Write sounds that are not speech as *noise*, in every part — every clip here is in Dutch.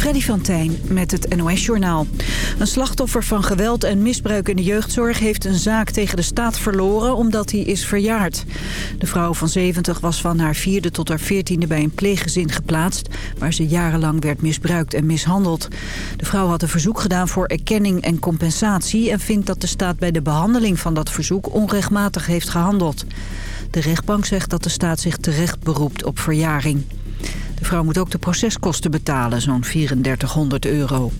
Freddy van Tijn met het NOS-journaal. Een slachtoffer van geweld en misbruik in de jeugdzorg... heeft een zaak tegen de staat verloren omdat hij is verjaard. De vrouw van 70 was van haar vierde tot haar veertiende bij een pleeggezin geplaatst... waar ze jarenlang werd misbruikt en mishandeld. De vrouw had een verzoek gedaan voor erkenning en compensatie... en vindt dat de staat bij de behandeling van dat verzoek onrechtmatig heeft gehandeld. De rechtbank zegt dat de staat zich terecht beroept op verjaring. De vrouw moet ook de proceskosten betalen, zo'n 3400 euro.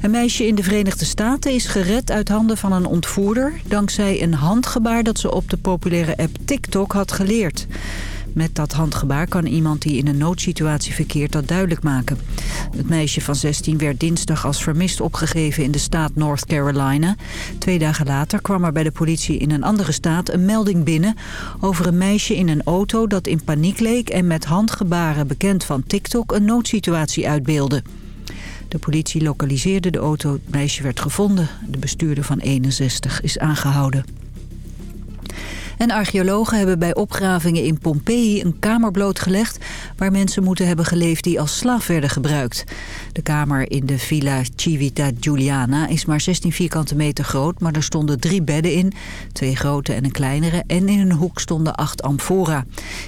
Een meisje in de Verenigde Staten is gered uit handen van een ontvoerder... dankzij een handgebaar dat ze op de populaire app TikTok had geleerd. Met dat handgebaar kan iemand die in een noodsituatie verkeert dat duidelijk maken. Het meisje van 16 werd dinsdag als vermist opgegeven in de staat North Carolina. Twee dagen later kwam er bij de politie in een andere staat een melding binnen... over een meisje in een auto dat in paniek leek... en met handgebaren bekend van TikTok een noodsituatie uitbeelde. De politie lokaliseerde de auto, het meisje werd gevonden. De bestuurder van 61 is aangehouden. En archeologen hebben bij opgravingen in Pompeji een kamer blootgelegd... waar mensen moeten hebben geleefd die als slaaf werden gebruikt. De kamer in de Villa Civita Giuliana is maar 16 vierkante meter groot... maar er stonden drie bedden in, twee grote en een kleinere... en in een hoek stonden acht amfora.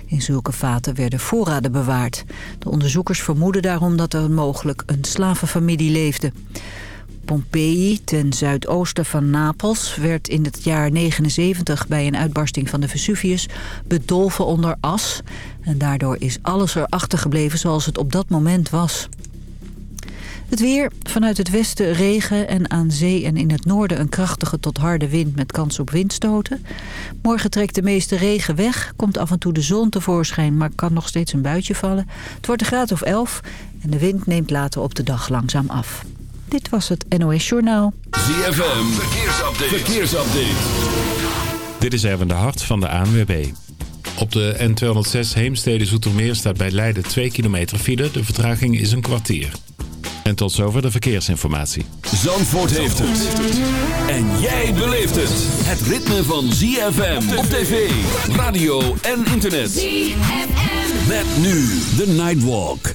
In zulke vaten werden voorraden bewaard. De onderzoekers vermoeden daarom dat er mogelijk een slavenfamilie leefde. Pompeji, ten zuidoosten van Napels, werd in het jaar 79 bij een uitbarsting van de Vesuvius bedolven onder as. En daardoor is alles erachter gebleven zoals het op dat moment was. Het weer, vanuit het westen regen en aan zee en in het noorden een krachtige tot harde wind met kans op windstoten. Morgen trekt de meeste regen weg, komt af en toe de zon tevoorschijn, maar kan nog steeds een buitje vallen. Het wordt een graad of 11 en de wind neemt later op de dag langzaam af. Dit was het NOS Journaal. ZFM, verkeersupdate. verkeersupdate. Dit is even de hart van de ANWB. Op de N206 Heemstede Zoetermeer staat bij Leiden 2 kilometer file. De vertraging is een kwartier. En tot zover de verkeersinformatie. Zandvoort heeft het. En jij beleeft het. Het ritme van ZFM op tv, radio en internet. ZFM. Met nu de Nightwalk.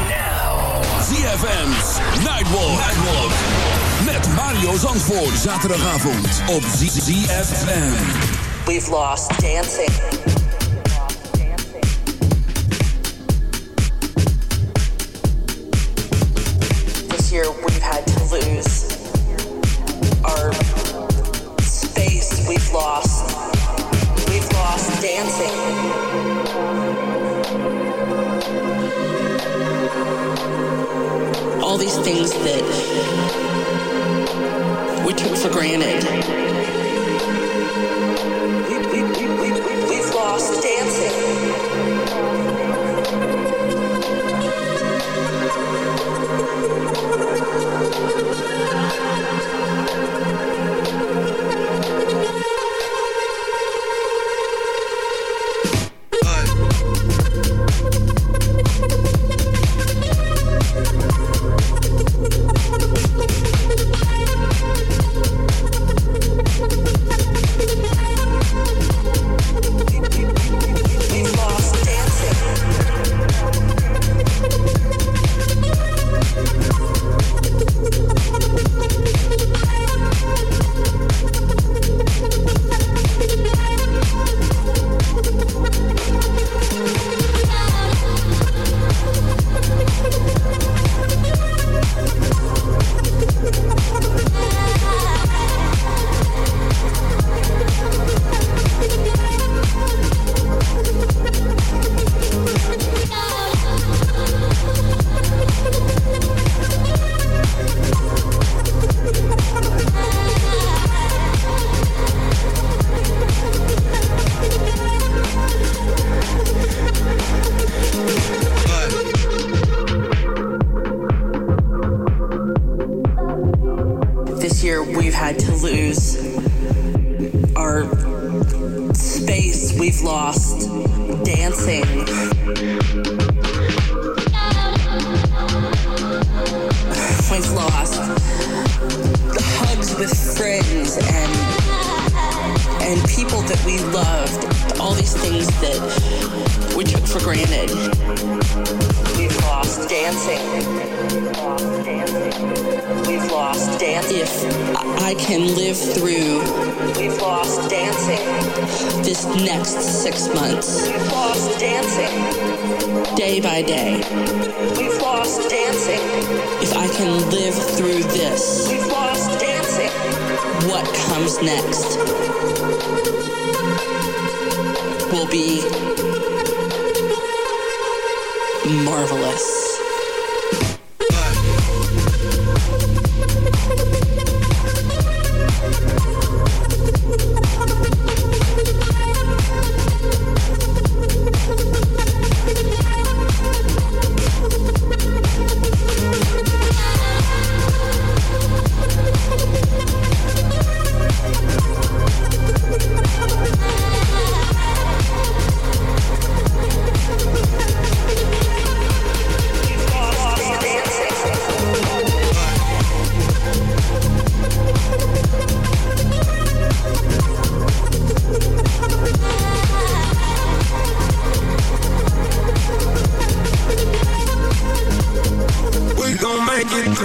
ZFM's Nightwalk. Nightwalk. Met Mario Zandvoort. Zaterdagavond op ZFM. We've lost dancing. Things that we took for granted.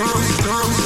Come, come.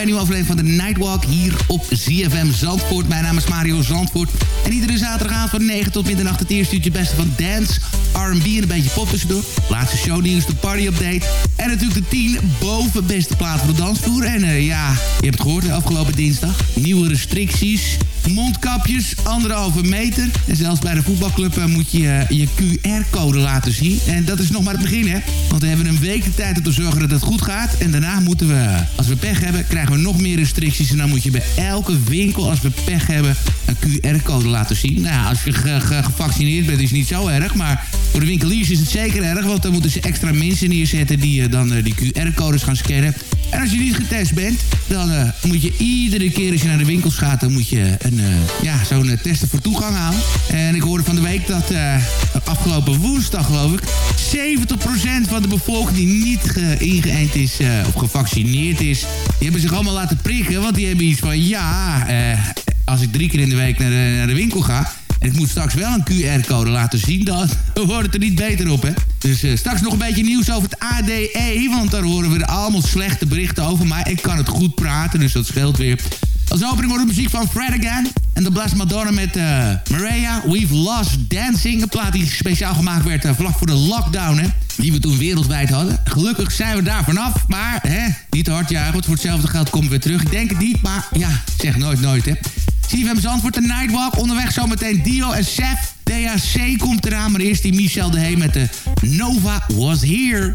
Bij een nieuwe aflevering van de Nightwalk hier op ZFM Zandvoort. Mijn naam is Mario Zandvoort. En iedere zaterdagavond van 9 tot middernacht het eerste uurtje beste van dance, R&B en een beetje pop tussendoor. Laatste shownieuws, de party update. En natuurlijk de 10 boven beste plaat voor de dansvloer. En eh, ja, je hebt het gehoord de afgelopen dinsdag. Nieuwe restricties, mondkapjes, anderhalve meter. En zelfs bij de voetbalclub eh, moet je eh, je QR-code laten zien. En dat is nog maar het begin, hè. Want we hebben een week de tijd om te zorgen dat het goed gaat. En daarna moeten we, als we pech hebben, krijgen we nog meer restricties. En dan moet je bij elke winkel, als we pech hebben, een QR-code laten zien. Nou als je ge- ge- gevaccineerd bent, is niet zo erg. Maar voor de winkeliers is het zeker erg. Want dan moeten ze extra mensen neerzetten die eh, dan eh, die QR-codes gaan scannen. En als je niet getest bent, dan eh, moet je iedere keer als je naar de winkels gaat... dan moet je een, ja, zo'n testen voor toegang halen. En ik hoorde van de week dat afgelopen woensdag, geloof ik... 70% van de bevolking die niet ge- ingeënt is of gevaccineerd is... die hebben zich allemaal laten prikken. Want die hebben iets van, ja, als ik drie keer in de week naar naar de winkel ga... En ik moet straks wel een QR-code laten zien, dan *laughs* wordt het er niet beter op, hè. Dus eh, straks nog een beetje nieuws over het ADE, want daar horen we allemaal slechte berichten over. Maar ik kan het goed praten, dus dat scheelt weer. Als opening wordt de muziek van Fred Again. En de Blast Madonna met eh Maria, We've Lost Dancing. Een plaat die speciaal gemaakt werd eh, vlak voor de lockdown, hè. Die we toen wereldwijd hadden. Gelukkig zijn we daar vanaf, maar hè, niet te hard juichen. Voor hetzelfde geld komen we weer terug. Ik denk het niet, maar ja, zeg nooit nooit, hè. CFM Zandvoort, de Nightwalk. Onderweg zometeen Dio en Sef. DHC komt eraan, maar eerst die Michel de Hey met de Nova Was Here.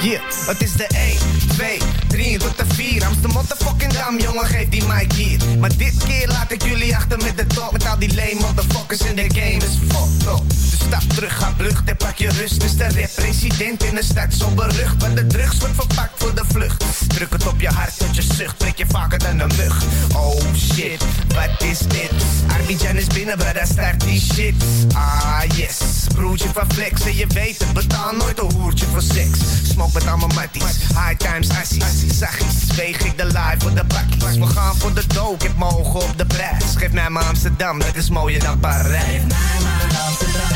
Yeah, het is de 1, 2, 3 tot de 4. Amstel motherfucking dam, jongen, geef die mic hier. Maar dit keer laat ik jullie achter met de top. Met al die lame motherfuckers in de game is fucked up. Dus stap terug, ga vlucht en pak je rust. Is de president in de stad zo berucht. Maar de drugs wordt verpakt voor de vlucht. Druk het op je hart tot je zucht, prik je vaker dan een mug. Oh shit, wat is dit? Arbidjan is binnen, maar daar start die shit. Ah yes, broertje van flex. En je weet het, betaal nooit een hoertje voor seks. Smoke met allemaal matties, high times assies. Zachtjes weeg ik de live voor de bakkies. We gaan voor de dook, ik heb mijn ogen op de prijs. Geef mij maar Amsterdam, dat is mooier dan Parijs. Geef mij maar Amsterdam,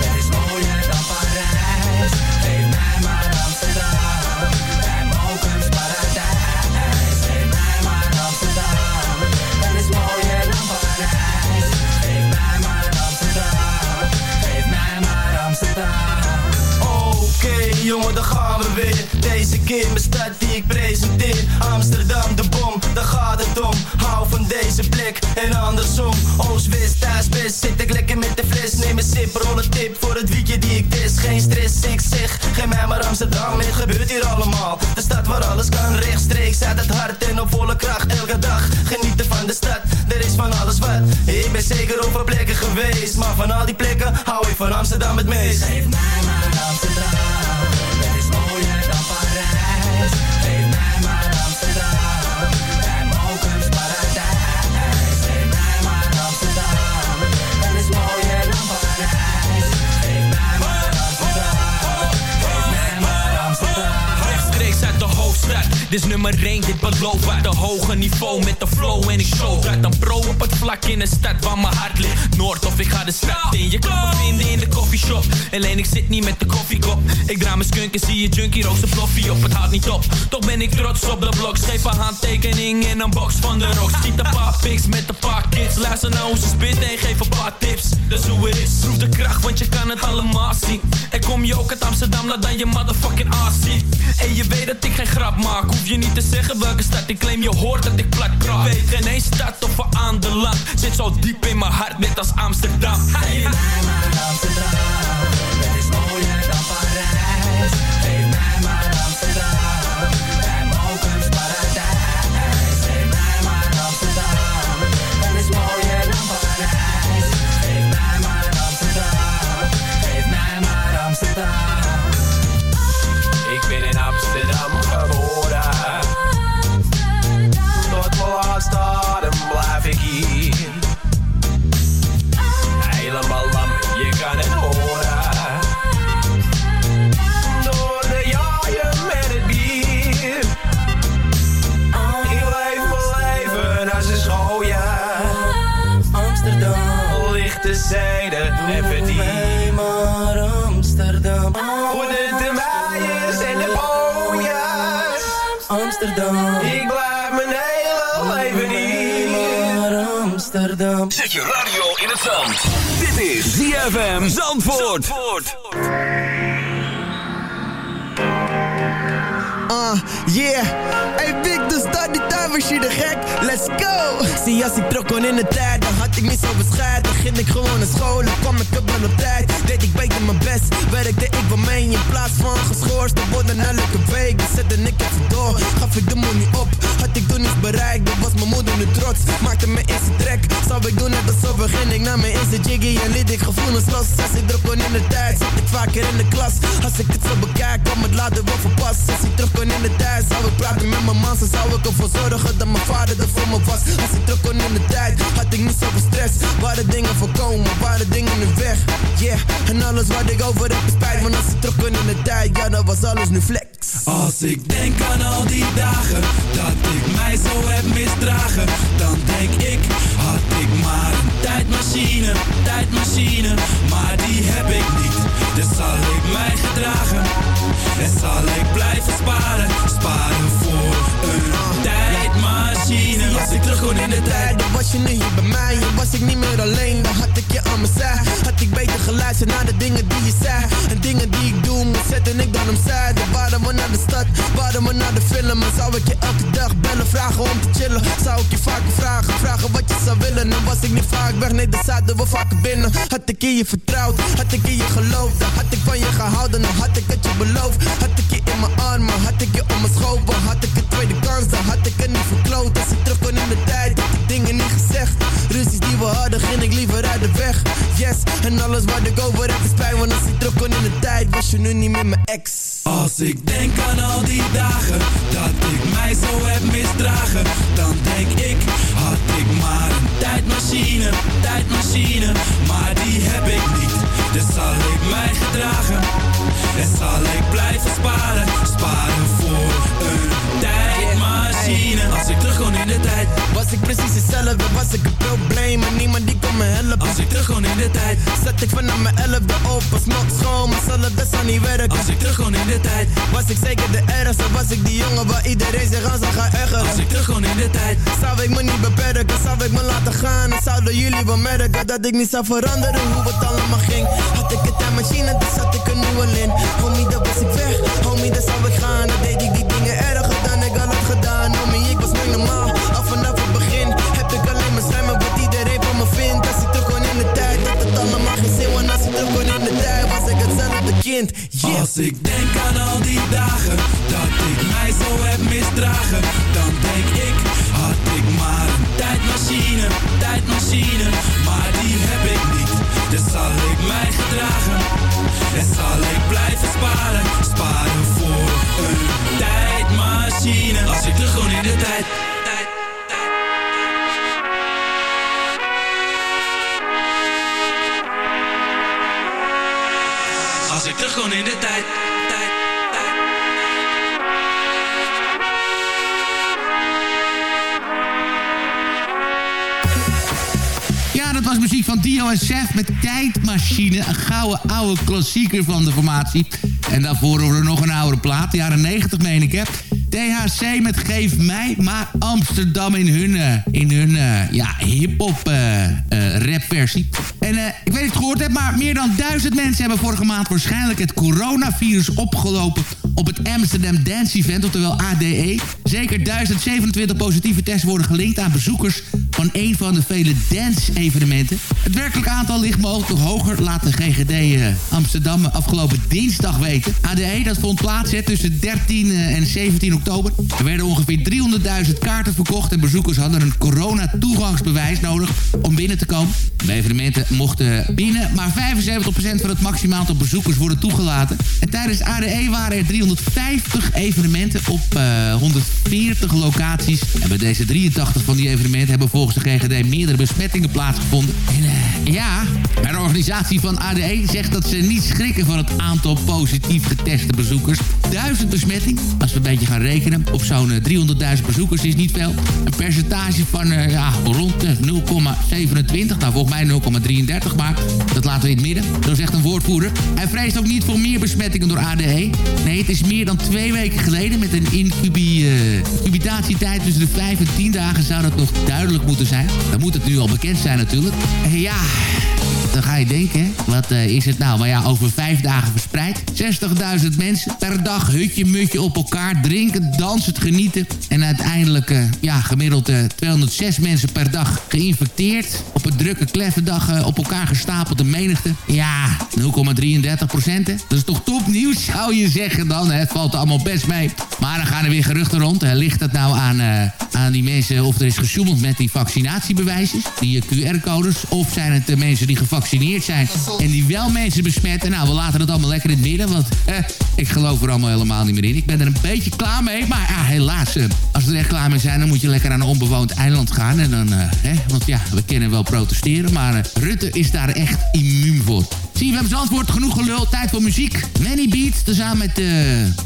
dat is mooier dan Parijs. Jongen, dan gaan we weer. Deze keer mijn stad die ik presenteer. Amsterdam, de bom, daar gaat het om. Hou van deze plek en andersom. Oost-West, thuis-best, zit ik lekker met de fles. Neem een sip, rol tip voor het wietje die ik test. Geen stress, ik zeg, geef mij maar Amsterdam. Het gebeurt hier allemaal. De stad waar alles kan, rechtstreeks uit het hart en op volle kracht. Elke dag genieten van de stad, er is van alles wat. Ik ben zeker op veel plekken geweest. Maar van al die plekken hou ik van Amsterdam het meest. Geef mij maar Amsterdam. Parijs. Dit is nummer 1, dit belooft uit de hoge niveau met de flow en ik show uit een pro op het vlak in de stad waar mijn hart ligt. Noord of ik ga de stad in, je kan me vinden in de coffeeshop. Alleen ik zit niet met de koffiekop. Ik draai mijn skunk en zie je junkie een ploffie op, het houdt niet op. Toch ben ik trots op de blok, schreef een handtekening in een box van de rocks. Schiet een paar pics met een paar kids, luister naar hoe ze spitten en geef een paar tips. Dat is hoe het is, proef de kracht want je kan het allemaal zien. En kom je ook uit Amsterdam, laat dan je motherfucking ass zien. En je weet dat ik geen grap maak, hoef je niet te zeggen welke stad ik claim. Je hoort dat ik plat praat. Weet geen één stad of een ander land. Zit zo diep in mijn hart, net als Amsterdam. Geef mij Amsterdam. Het is mooier dan Parijs. Geef mij maar Amsterdam. Verdien. maar Amsterdam. Voor de termijers en de booiers. Amsterdam. Ik blijf mijn hele leven hier. Amsterdam. Zet je radio in het zand. Dit is ZFM Zandvoort. Uh, yeah. Hey dus start die tijdmachine gek. Let's go. Zie als ik trok kon in de tijd, dan had ik niet zo bescheid. Begin ik gewoon naar school, dan kwam ik op wel op tijd. Deed ik beter mijn best, werkte ik wel mee. In plaats van geschorst te worden elke week. Dan zette ik het door, gaf ik de money op. Had ik toen iets bereikt, dan was mijn moeder nu trots. Maakte me eerste trek, zou ik doen net alsof begin ik naar mijn eerste jiggy. En liet ik gevoelens los. Als ik druk kon in de tijd, zat ik vaker in de klas. Als ik het zo bekijk, kwam het later wel verpast. Als ik terug kon in de tijd, zou ik praten met mijn man. Zo zou ik ervoor zorgen dat mijn vader er voor me was. Als ik terug kon in de tijd, had ik niet zoveel stress. Waren dingen voorkomen, waren dingen nu weg. Yeah, en alles wat ik over heb spijt. Want als ik terug kon in de tijd, ja, dan was alles nu flex. Als ik denk aan al die dagen dat ik mij zo heb misdragen, dan denk ik, had ik maar een tijdmachine, tijdmachine, maar die heb ik niet. Dus zal ik mij gedragen en zal ik blijven sparen, sparen voor een tijdmachine. Als ik terug kon in de tijd, dan was je nu hier bij mij. En was ik niet meer alleen, dan had ik je aan mijn zij. geluisterd naar de dingen die je zei. En dingen die ik doe, moet zetten ik dan opzij. Dan waren we naar de stad, waren we naar de film. En zou ik je elke dag bellen, vragen om te chillen. Zou ik je vaker vragen, vragen wat je zou willen. En was ik niet vaak weg, nee, dan zaten we vaker binnen. Had ik in je vertrouwd, had ik in je geloofd. Dan had ik van je gehouden, dan had ik het je beloofd. Had ik je in mijn armen, had ik je om mijn schopen. Had ik een tweede kans, dan had ging ik liever uit de weg. Yes, en alles wat ik over heb is pijn. Want als ik terug kon in de tijd, was je nu niet meer mijn ex. Als ik denk aan al die dagen dat ik mij zo heb misdragen, dan denk ik, had ik maar een tijdmachine, tijdmachine, maar die heb ik niet. Dus zal ik mij gedragen en zal ik blijven sparen, sparen voor een Als ik terug kon in de tijd, was ik precies hetzelfde, was ik een probleem en niemand die kon me helpen. Als ik terug kon in de tijd, zat ik vanaf mijn elfde op, als nog schoon, maar zal het best niet werken. Als ik terug kon in de tijd, was ik zeker de ergste, was ik die jongen waar iedereen zich aan zou gaan ergeren. Als ik terug kon in de tijd, zou ik me niet beperken, zou ik me laten gaan en zouden jullie wel merken dat ik niet zou veranderen hoe het allemaal ging. Had ik het machine, dan zat ik er nu al in. Homie, dan was ik weg, homie, dan zou ik gaan. Dan deed ik die Als ik denk aan al die dagen dat ik mij zo heb misdragen, dan denk ik, had ik maar een tijdmachine, tijdmachine, maar die heb ik niet. Dus zal ik mij gedragen en zal ik blijven sparen, sparen voor een tijdmachine. Als ik terug gewoon in de tijd. Gewoon in de tijd. tijd, tijd. Ja, dat was muziek van Dio en Seth met Tijdmachine. Een gouden oude klassieker van de formatie. En daarvoor horen we nog een oude plaat. De jaren 90 meen ik, hè. THC met Geef mij maar Amsterdam in hun, eh, in hun uh, ja, hip-hop uh, rapversie. En ik weet niet of je het gehoord hebt, maar meer dan duizend mensen hebben vorige maand waarschijnlijk het coronavirus opgelopen op het Amsterdam Dance Event, oftewel ADE. Zeker 1027 positieve tests worden gelinkt aan bezoekers van een van de vele dance-evenementen. Het werkelijk aantal ligt mogelijk hoger, laat de GGD uh, Amsterdam afgelopen dinsdag weten. ADE dat vond plaats hè, tussen 13 en 17 oktober. Er werden ongeveer 300.000 kaarten verkocht en bezoekers hadden een corona-toegangsbewijs nodig om binnen te komen. De evenementen mochten binnen, maar 75% van het maximaal aantal bezoekers worden toegelaten. En tijdens ADE waren er 350 evenementen op uh, 140 locaties. En bij deze 83 van die evenementen hebben volgens de GGD meerdere besmettingen plaatsgevonden. En uh, ja, de organisatie van ADE zegt dat ze niet schrikken van het aantal positief geteste bezoekers. Duizend besmettingen, als we een beetje gaan rekenen, op zo'n 300.000 bezoekers is niet veel. Een percentage van uh, ja, rond de 0,27, nou volgens mij 0,33, maar dat laten we in het midden. Zo zegt een woordvoerder. Hij vreest ook niet voor meer besmettingen door ADE. Nee, het is meer dan twee weken geleden met een incubi, uh, tussen de 5 en 10 dagen zou dat nog duidelijk moeten zijn. Dan moet het nu al bekend zijn natuurlijk. En ja, dan ga je denken, wat uh, is het nou? Maar ja, over vijf dagen verspreid. 60.000 mensen per dag, hutje, mutje op elkaar, drinken, dansen, genieten. En uiteindelijk, uh, ja, gemiddeld uh, 206 mensen per dag geïnfecteerd. Op een drukke kleffendag op elkaar gestapelde menigte. Ja, 0,33 procent. Dat is toch topnieuws, zou je zeggen dan. Hè? Het valt allemaal best mee. Maar dan gaan er weer geruchten rond. Ligt het nou aan, aan die mensen of er is gesjoemeld met die vaccinatiebewijsjes? Die QR-codes? Of zijn het de mensen die gevaccineerd zijn en die wel mensen besmetten? Nou, we laten het allemaal lekker in het midden, want eh, ik geloof er allemaal helemaal niet meer in. Ik ben er een beetje klaar mee, maar ja, helaas, eh, als we er echt klaar mee zijn, dan moet je lekker aan een onbewoond eiland gaan. En dan, hè, want ja, we kunnen wel protesteren, maar Rutte is daar echt immuun voor. Hebben antwoord genoeg gelul. Tijd voor muziek. Manny Beats, tezamen met uh,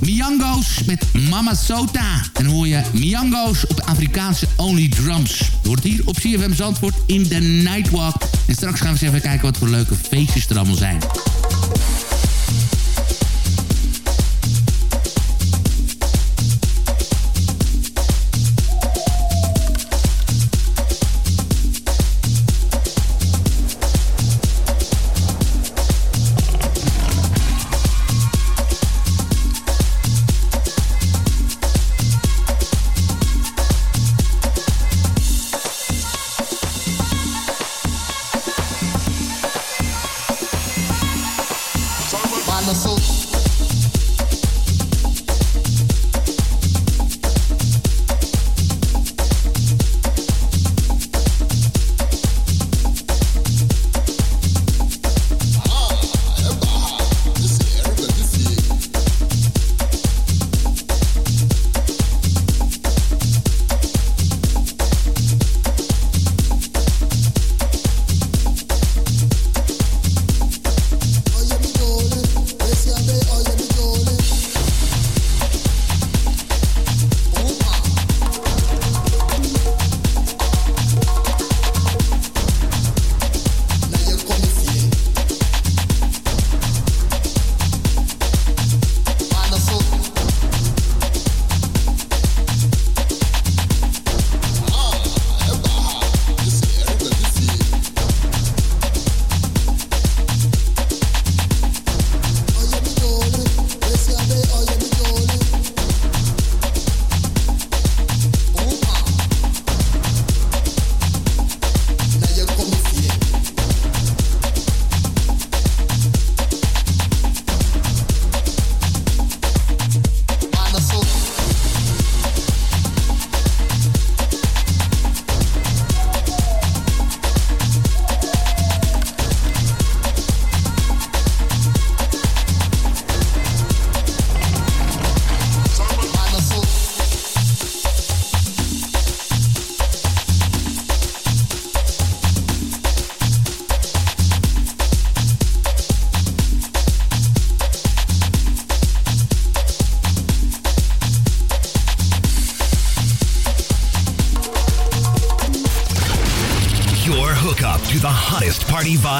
Miango's, met Mama Sota. En hoor je Miango's op Afrikaanse Only Drums. Hoort hier op CFM Zandvoort in de Nightwalk. En straks gaan we eens even kijken wat voor leuke feestjes er allemaal zijn.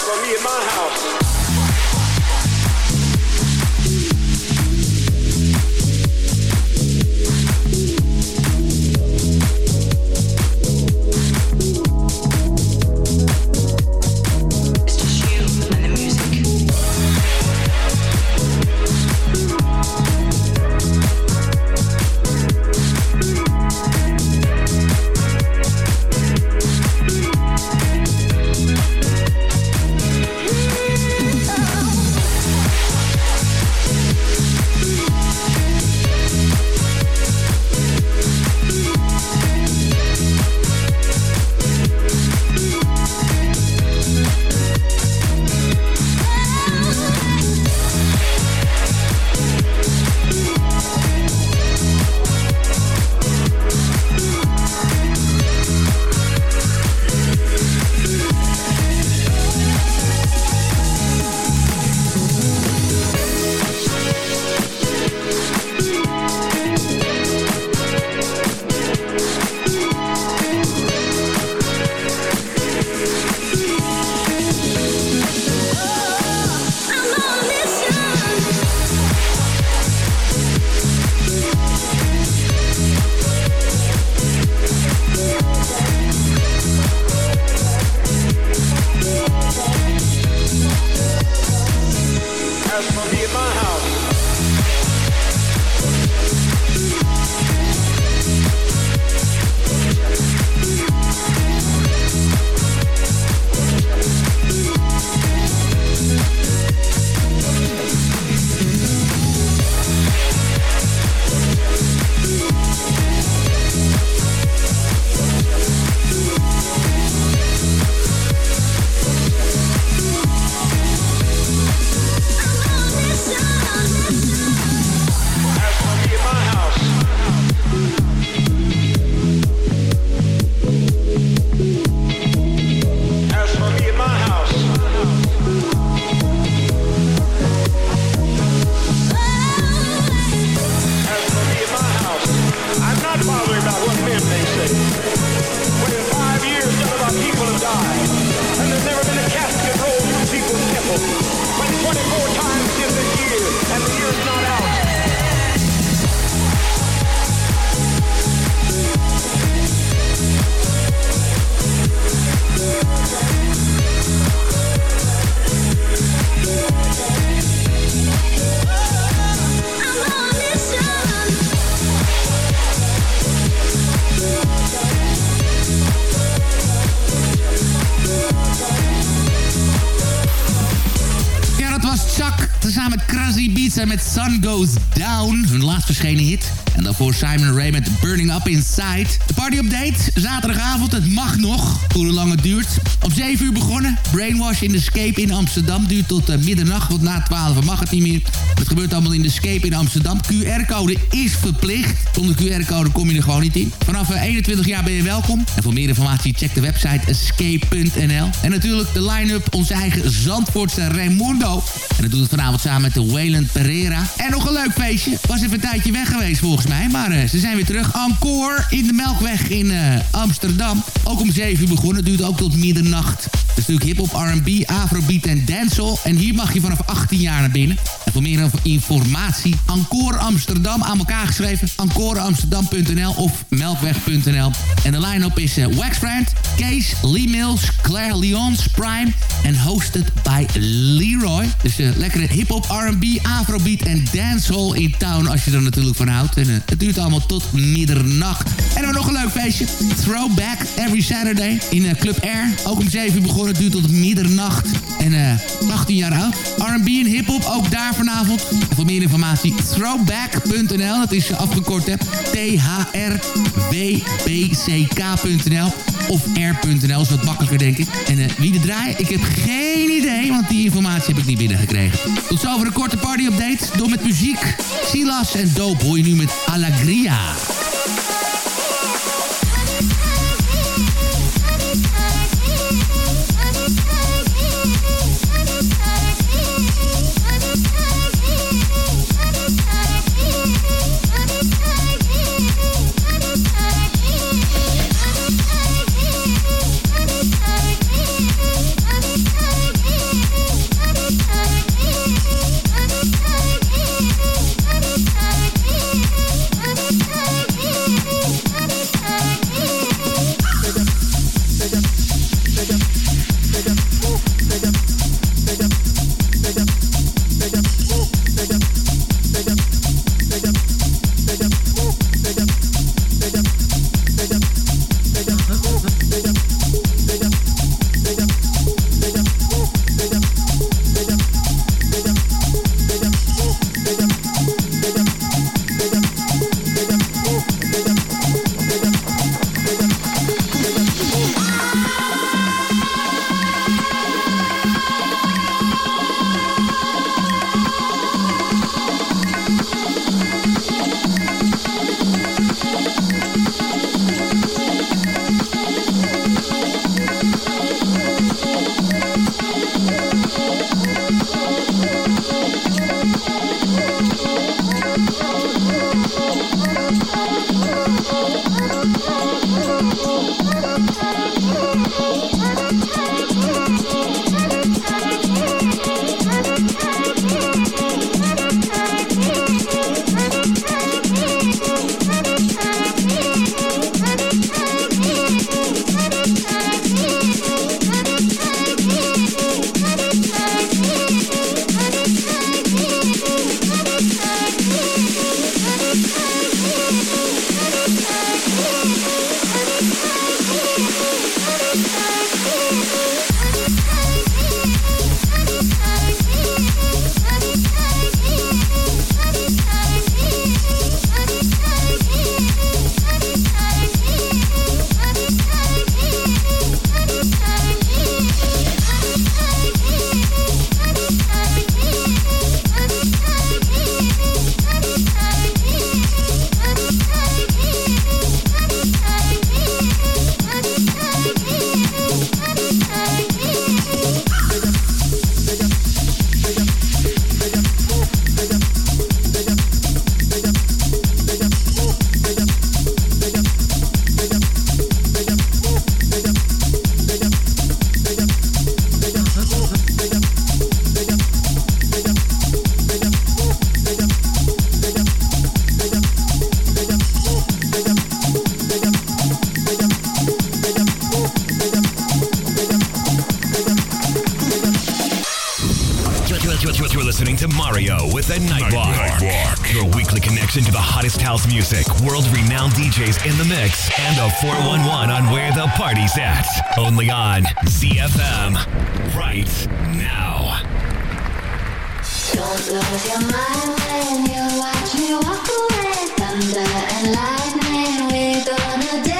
for me in my house, Goes Down. Hun laatst verschenen hit. En daarvoor Simon Ray met Burning Up Inside. De party update, zaterdagavond, het mag nog. Hoe lang het duurt. Om 7 uur begonnen. Brainwash in de Escape in Amsterdam duurt tot uh, middernacht. Want na 12 mag het niet meer. Het gebeurt allemaal in de Escape in Amsterdam. QR-code is verplicht. Zonder QR-code kom je er gewoon niet in. Vanaf 21 jaar ben je welkom. En voor meer informatie check de website escape.nl. En natuurlijk de line-up, onze eigen Zandvoortse Raimundo. En dat doet het vanavond samen met de Wayland Pereira. En nog een leuk feestje. Was even een tijdje weg geweest volgens mij. Maar uh, ze zijn weer terug. Encore in de Melkweg in Amsterdam. Ook om 7 uur begonnen. Duurt ook tot middernacht. Een stuk hip-hop, RB, afrobeat en dancehall. En hier mag je vanaf 18 jaar naar binnen. Voor meer informatie, Encore Amsterdam aan elkaar geschreven. encoreamsterdam.nl of melkweg.nl. En de line-up is uh, Waxfriend, Kees, Lee Mills, Claire Lyons, Prime en hosted by Leroy. Dus uh, lekkere hip-hop, R&B, afrobeat en dancehall in town als je er natuurlijk van houdt. En uh, het duurt allemaal tot middernacht. En dan nog een leuk feestje. Throwback every Saturday in Club Air. Ook om 7 uur begonnen, duurt tot middernacht. En 18 jaar oud. R&B en hip-hop, ook daar vanavond. Voor meer informatie, throwback.nl. Dat is afgekort, hè. T-H-R-W-B-C-K.nl of r.nl, is wat makkelijker denk ik. En uh, wie de draai? Ik heb geen idee, want die informatie heb ik niet binnengekregen. Tot zover een korte party-update. Door met muziek. Silas en Dope nu met house music, world renowned DJs in the mix, and a 411 on where the party's at. Only on ZFM right now. Don't lose your mind when you watch me walk away. Thunder and lightning, we're gonna dance.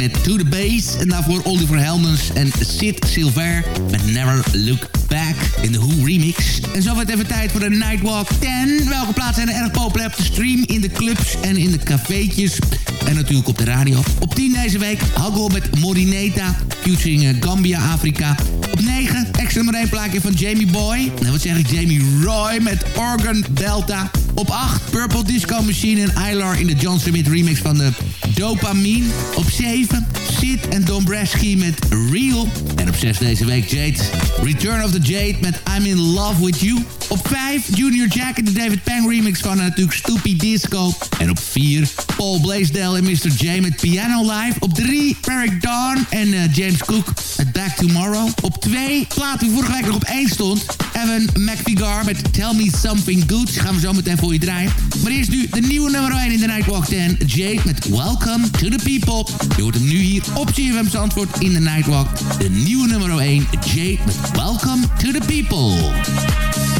met To The Bass. En daarvoor Oliver Heldens en Sid Silver met Never Look Back in de Who remix. En zo wordt even tijd voor de Nightwalk 10. Welke plaatsen zijn er erg populair op de stream, in de clubs en in de cafeetjes. En natuurlijk op de radio. Op 10 deze week Hagel met Morineta, featuring eh, Gambia, Afrika. Op 9, extra één plaatje van Jamie Boy. Nou, wat zeg ik, Jamie Roy met Organ Delta. Op 8, Purple Disco Machine en Ilar in de John Smith remix van de Dopamine. Op 7, Sid en Dombreski met Real. En op 6 deze week Jade, Return of the Jade met I'm in Love with You. Op 5, Junior Jack en de David Pang remix van uh, natuurlijk Stoopy Disco. En op 4, Paul Blaisdell en Mr. J met Piano Live. Op 3, Eric Dawn en uh, James Cook met Back Tomorrow. Op 2, plaat die vorige week nog op 1 stond. Evan McVigar met Tell Me Something Good. Gaan we zo meteen voor je draaien. Maar eerst nu de nieuwe nummer 1 in de Nightwalk 10. Jade met Welcome to the People. Je hoort hem nu hier op CFM Zandvoort in de Nightwalk. De nieuwe nummer 1, Jade met Welcome to the People.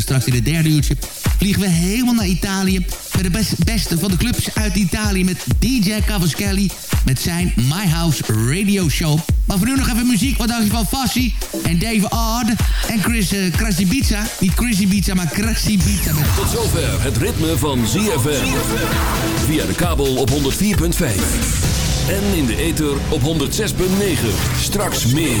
Straks in het derde uurtje vliegen we helemaal naar Italië. Met de best- beste van de clubs uit Italië met DJ Cavaschelli. Met zijn My House Radio Show. Maar voor nu nog even muziek. Wat dacht je van Fassi en Dave Ard en Chris uh, Krasibica? Niet Chrissy Pizza, maar Krasibica. Met... Tot zover het ritme van ZFM. Via de kabel op 104.5. En in de ether op 106.9. Straks meer.